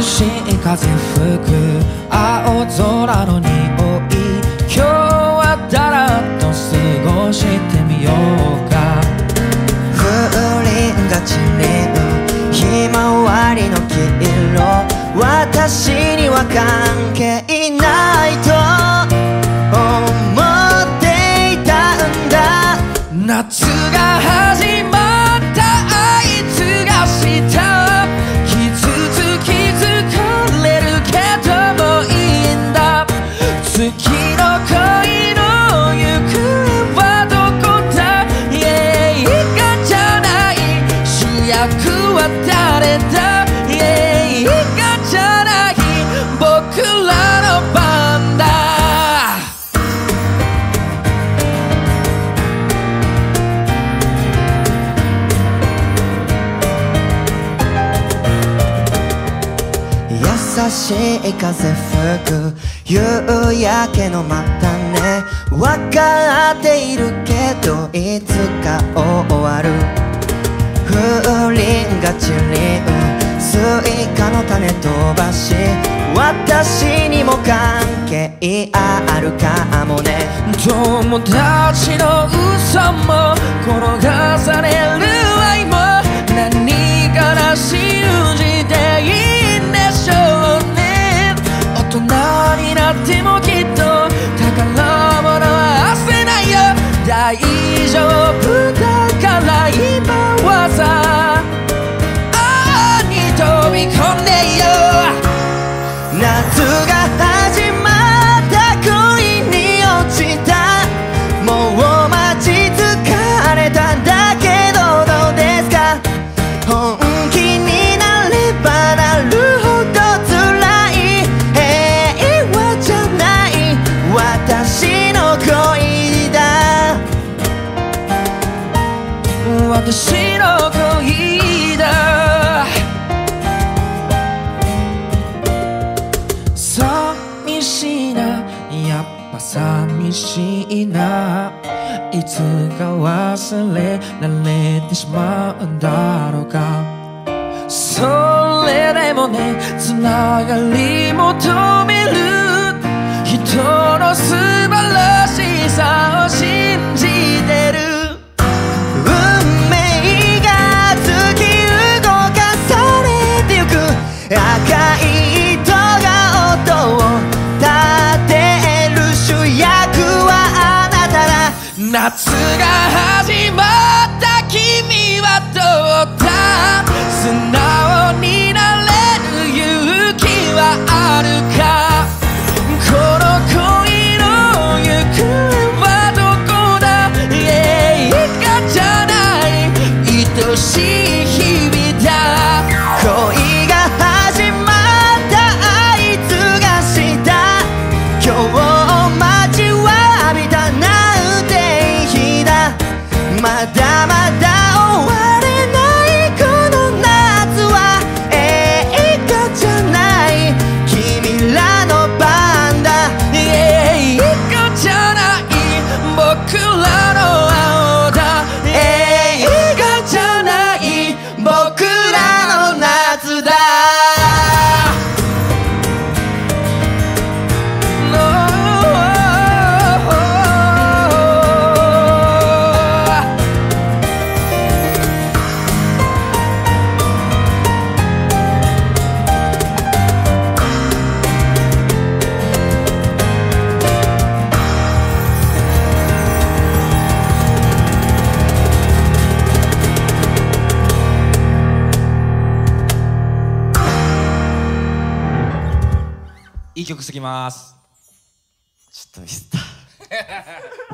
しい風吹く青空の匂い今日はだらっと過ごしてみようか。風鈴が散れるひまわりの黄色。私には関係ない。優しい風吹く夕焼けのまたね。分かっているけどいつか終わる。風鈴が散りスイカの種飛ばし。私にも関係あるかもね。友達の嘘もってもきっと宝物は忘れないよ。大丈夫だから今はさ。ああに飛び込んでよ夏が私の恋だ。寂しいな。やっぱ寂しいな。いつか忘れられてしまうんだろうか。それでもねつながり夏が始まった君はどうだ素直になれる勇気はあるかこの恋の行方はどこだ映画じゃない愛しい日々だいい曲すぎます。ちょっとミスった。